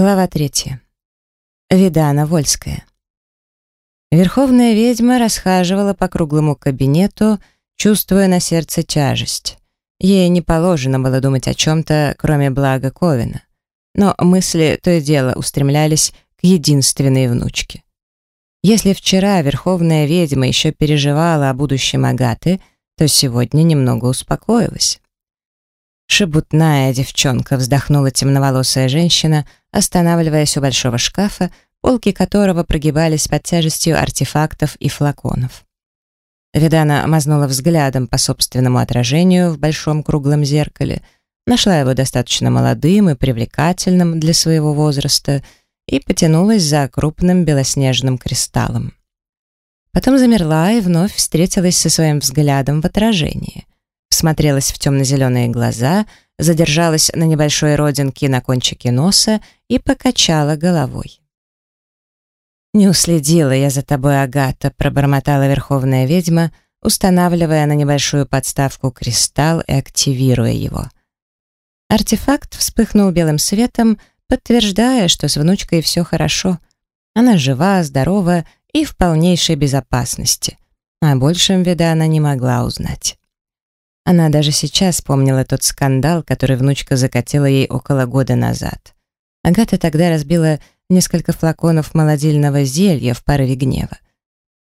Глава третья. Видана Вольская. Верховная ведьма расхаживала по круглому кабинету, чувствуя на сердце тяжесть. Ей не положено было думать о чем-то, кроме блага Ковина. Но мысли то и дело устремлялись к единственной внучке. Если вчера Верховная ведьма еще переживала о будущем Агаты, то сегодня немного успокоилась. «Шебутная девчонка», — вздохнула темноволосая женщина, останавливаясь у большого шкафа, полки которого прогибались под тяжестью артефактов и флаконов. Видана мазнула взглядом по собственному отражению в большом круглом зеркале, нашла его достаточно молодым и привлекательным для своего возраста и потянулась за крупным белоснежным кристаллом. Потом замерла и вновь встретилась со своим взглядом в отражении всмотрелась в темно-зеленые глаза, задержалась на небольшой родинке на кончике носа и покачала головой. «Не уследила я за тобой, Агата», — пробормотала верховная ведьма, устанавливая на небольшую подставку кристалл и активируя его. Артефакт вспыхнул белым светом, подтверждая, что с внучкой все хорошо. Она жива, здорова и в полнейшей безопасности. О большем вида она не могла узнать. Она даже сейчас помнила тот скандал, который внучка закатила ей около года назад. Агата тогда разбила несколько флаконов молодильного зелья в порыве гнева.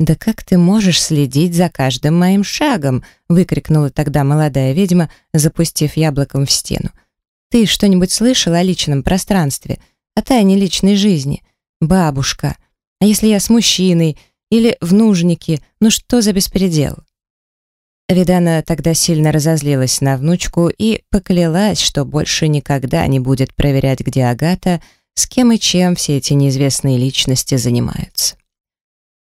«Да как ты можешь следить за каждым моим шагом?» — выкрикнула тогда молодая ведьма, запустив яблоком в стену. «Ты что-нибудь слышал о личном пространстве, о тайне личной жизни? Бабушка, а если я с мужчиной или в нужнике, ну что за беспредел?» Видана тогда сильно разозлилась на внучку и поклялась, что больше никогда не будет проверять, где Агата, с кем и чем все эти неизвестные личности занимаются.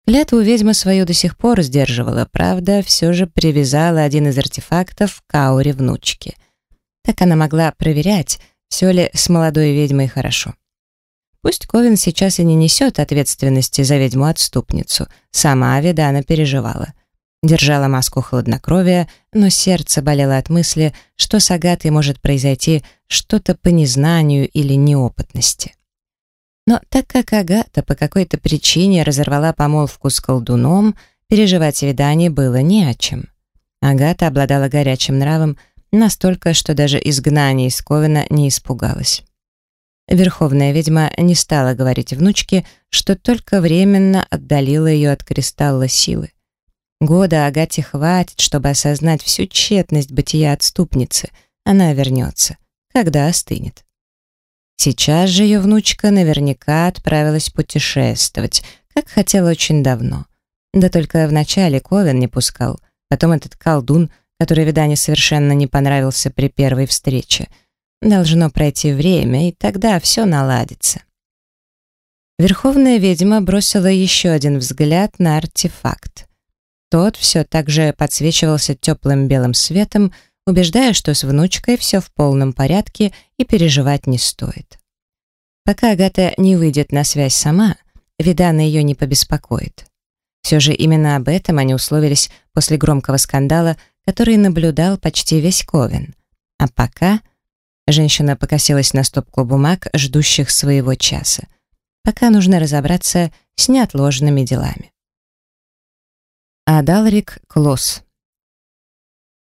Клятву ведьма свою до сих пор сдерживала, правда, все же привязала один из артефактов к ауре внучки. Так она могла проверять, все ли с молодой ведьмой хорошо. Пусть Ковин сейчас и не несет ответственности за ведьму-отступницу, сама Видана переживала. Держала маску хладнокровия, но сердце болело от мысли, что с Агатой может произойти что-то по незнанию или неопытности. Но так как Агата по какой-то причине разорвала помолвку с колдуном, переживать видание было не о чем. Агата обладала горячим нравом настолько, что даже изгнание из Ковина не испугалась. Верховная ведьма не стала говорить внучке, что только временно отдалила ее от кристалла силы. Года Агате хватит, чтобы осознать всю тщетность бытия отступницы. Она вернется, когда остынет. Сейчас же ее внучка наверняка отправилась путешествовать, как хотела очень давно. Да только вначале Ковен не пускал, потом этот колдун, который Видане совершенно не понравился при первой встрече. Должно пройти время, и тогда все наладится. Верховная ведьма бросила еще один взгляд на артефакт. Тот все так же подсвечивался теплым белым светом, убеждая, что с внучкой все в полном порядке и переживать не стоит. Пока Агата не выйдет на связь сама, Видана ее не побеспокоит. Все же именно об этом они условились после громкого скандала, который наблюдал почти весь Ковен. А пока женщина покосилась на стопку бумаг, ждущих своего часа. Пока нужно разобраться с неотложными делами. Адалрик Клосс.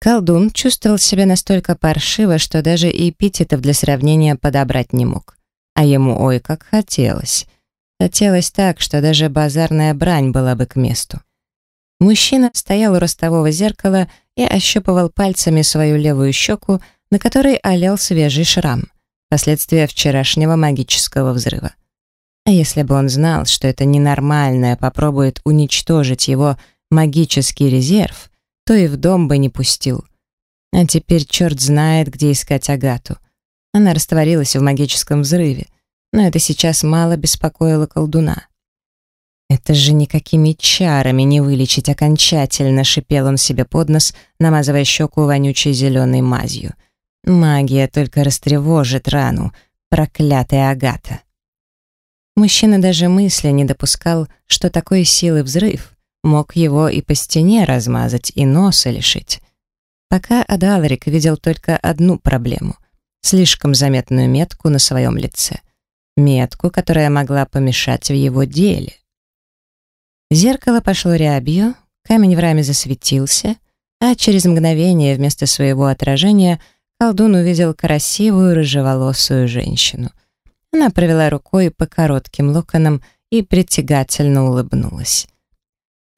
Колдун чувствовал себя настолько паршиво, что даже эпитетов для сравнения подобрать не мог. А ему ой как хотелось. Хотелось так, что даже базарная брань была бы к месту. Мужчина стоял у ростового зеркала и ощупывал пальцами свою левую щеку, на которой олел свежий шрам, последствия вчерашнего магического взрыва. А если бы он знал, что это ненормальное попробует уничтожить его магический резерв, то и в дом бы не пустил. А теперь черт знает, где искать Агату. Она растворилась в магическом взрыве, но это сейчас мало беспокоило колдуна. «Это же никакими чарами не вылечить окончательно», — шипел он себе под нос, намазывая щеку вонючей зеленой мазью. «Магия только растревожит рану, проклятая Агата». Мужчина даже мысли не допускал, что такой силы взрыв Мог его и по стене размазать, и носа лишить. Пока Адалрик видел только одну проблему — слишком заметную метку на своем лице. метку, которая могла помешать в его деле. Зеркало пошло рябью, камень в раме засветился, а через мгновение вместо своего отражения колдун увидел красивую рыжеволосую женщину. Она провела рукой по коротким локонам и притягательно улыбнулась.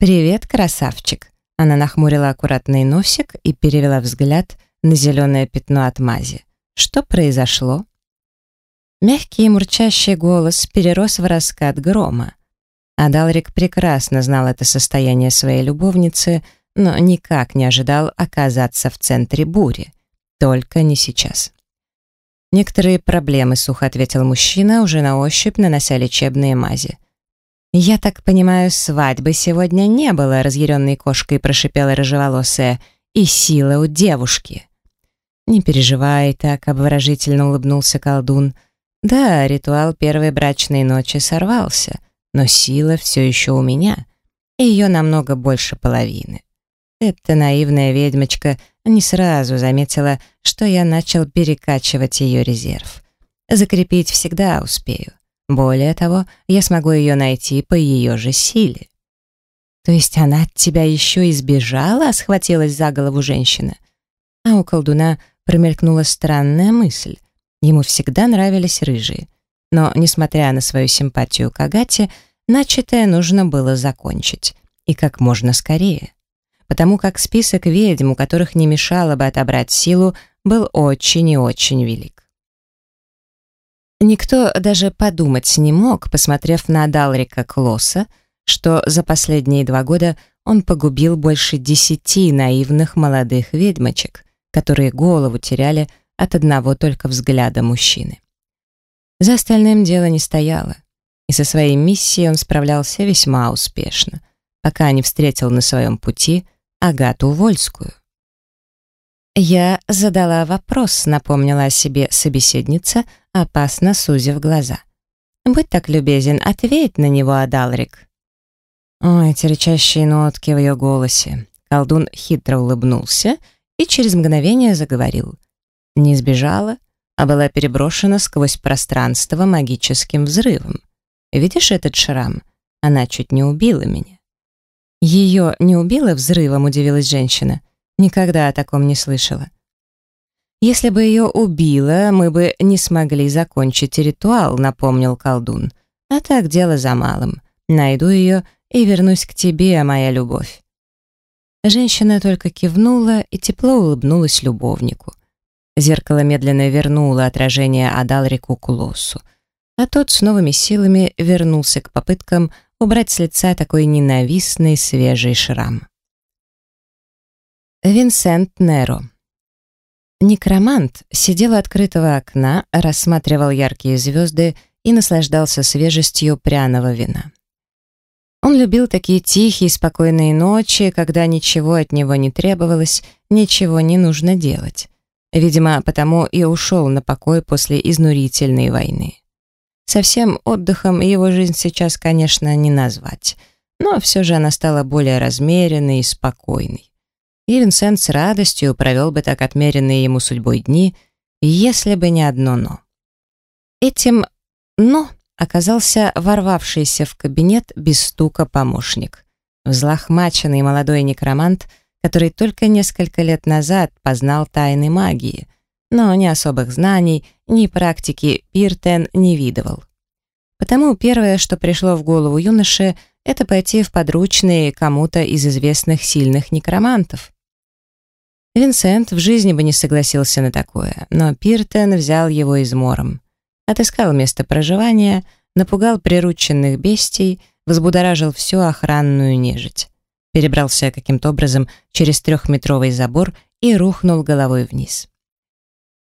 «Привет, красавчик!» Она нахмурила аккуратный носик и перевела взгляд на зеленое пятно от мази. «Что произошло?» Мягкий и мурчащий голос перерос в раскат грома. Адалрик прекрасно знал это состояние своей любовницы, но никак не ожидал оказаться в центре бури. Только не сейчас. «Некоторые проблемы», — сухо ответил мужчина, уже на ощупь нанося лечебные мази. «Я так понимаю, свадьбы сегодня не было», — разъяренной кошкой прошипела рыжеволосая. «И сила у девушки». «Не переживай так», — обворожительно улыбнулся колдун. «Да, ритуал первой брачной ночи сорвался, но сила все еще у меня, и ее намного больше половины». Эта наивная ведьмочка не сразу заметила, что я начал перекачивать ее резерв. Закрепить всегда успею. Более того, я смогу ее найти по ее же силе. «То есть она от тебя еще избежала?» — схватилась за голову женщина. А у колдуна промелькнула странная мысль. Ему всегда нравились рыжие. Но, несмотря на свою симпатию к Агате, начатое нужно было закончить. И как можно скорее. Потому как список ведьм, у которых не мешало бы отобрать силу, был очень и очень велик. Никто даже подумать не мог, посмотрев на Далрика Клосса, что за последние два года он погубил больше десяти наивных молодых ведьмочек, которые голову теряли от одного только взгляда мужчины. За остальным дело не стояло, и со своей миссией он справлялся весьма успешно, пока не встретил на своем пути Агату Вольскую. «Я задала вопрос», — напомнила о себе собеседница, опасно сузив глаза. «Будь так любезен, ответь на него, Адалрик». Ой, эти рычащие нотки в ее голосе. Колдун хитро улыбнулся и через мгновение заговорил. Не сбежала, а была переброшена сквозь пространство магическим взрывом. Видишь этот шрам? Она чуть не убила меня. Ее не убило взрывом, удивилась женщина. Никогда о таком не слышала. Если бы ее убило, мы бы не смогли закончить ритуал, напомнил колдун. А так дело за малым. Найду ее и вернусь к тебе, моя любовь. Женщина только кивнула и тепло улыбнулась любовнику. Зеркало медленно вернуло отражение Адалрику к Лосу, а тот с новыми силами вернулся к попыткам убрать с лица такой ненавистный свежий шрам. Винсент Неро. Некромант сидел у открытого окна, рассматривал яркие звезды и наслаждался свежестью пряного вина. Он любил такие тихие, спокойные ночи, когда ничего от него не требовалось, ничего не нужно делать. Видимо, потому и ушел на покой после изнурительной войны. Совсем отдыхом его жизнь сейчас, конечно, не назвать, но все же она стала более размеренной и спокойной и Винсент с радостью провел бы так отмеренные ему судьбой дни, если бы не одно «но». Этим «но» оказался ворвавшийся в кабинет без стука помощник. Взлохмаченный молодой некромант, который только несколько лет назад познал тайны магии, но ни особых знаний, ни практики Пиртен не видывал. Потому первое, что пришло в голову юноше, это пойти в подручные кому-то из известных сильных некромантов. Винсент в жизни бы не согласился на такое, но Пиртен взял его измором. Отыскал место проживания, напугал прирученных бестий, взбудоражил всю охранную нежить. Перебрался каким-то образом через трехметровый забор и рухнул головой вниз.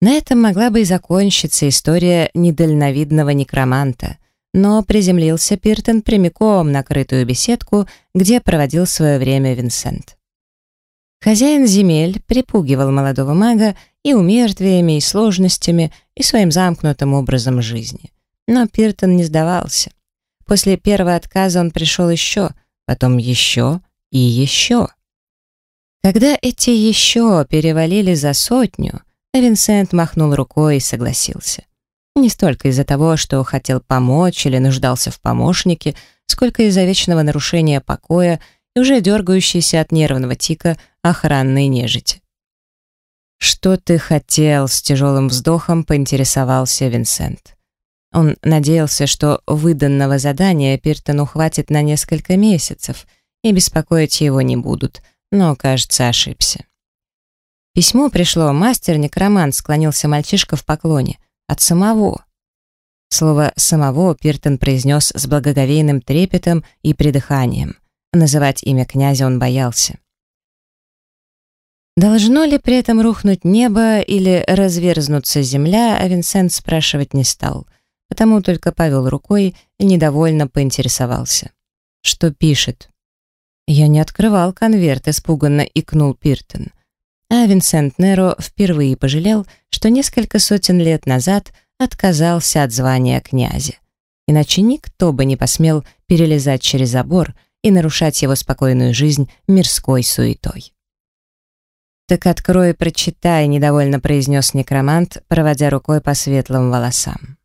На этом могла бы и закончиться история недальновидного некроманта, но приземлился Пиртон прямиком на крытую беседку, где проводил свое время Винсент. Хозяин земель припугивал молодого мага и умертвиями, и сложностями, и своим замкнутым образом жизни. Но Пиртон не сдавался. После первого отказа он пришел еще, потом еще и еще. Когда эти еще перевалили за сотню, Винсент махнул рукой и согласился. Не столько из-за того, что хотел помочь или нуждался в помощнике, сколько из-за вечного нарушения покоя и уже дергающейся от нервного тика охранной нежити. «Что ты хотел?» — с тяжелым вздохом поинтересовался Винсент. Он надеялся, что выданного задания Пиртону хватит на несколько месяцев, и беспокоить его не будут, но, кажется, ошибся. Письмо пришло, мастер-некромант склонился мальчишка в поклоне. От самого. Слово «самого» Пиртон произнес с благоговейным трепетом и придыханием. Называть имя князя он боялся. Должно ли при этом рухнуть небо или разверзнуться земля, а Винсент спрашивать не стал, потому только повел рукой и недовольно поинтересовался. Что пишет? Я не открывал конверт, испуганно икнул Пиртон. А Винсент Неро впервые пожалел, что несколько сотен лет назад отказался от звания князя. Иначе никто бы не посмел перелезать через забор и нарушать его спокойную жизнь мирской суетой. «Так открой и прочитай», — недовольно произнес некромант, проводя рукой по светлым волосам.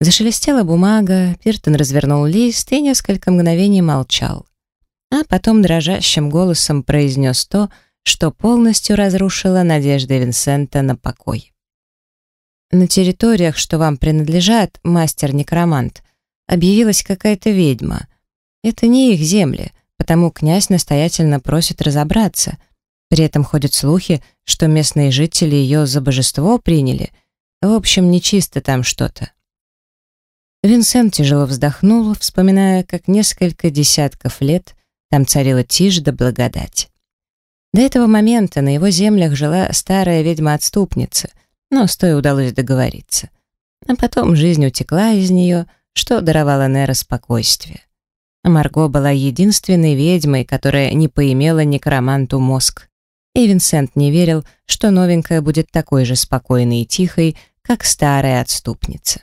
Зашелестела бумага, Пиртон развернул лист и несколько мгновений молчал. А потом дрожащим голосом произнес то, что полностью разрушило надежды Винсента на покой. «На территориях, что вам принадлежат, мастер-некромант, объявилась какая-то ведьма. Это не их земли, потому князь настоятельно просит разобраться — при этом ходят слухи, что местные жители ее за божество приняли. В общем, нечисто там что-то. Винсент тяжело вздохнул, вспоминая, как несколько десятков лет там царила тишь да благодать. До этого момента на его землях жила старая ведьма-отступница, но с той удалось договориться. А потом жизнь утекла из нее, что даровало Нера спокойствие. Марго была единственной ведьмой, которая не поимела некроманту мозг и Винсент не верил, что новенькая будет такой же спокойной и тихой, как старая отступница.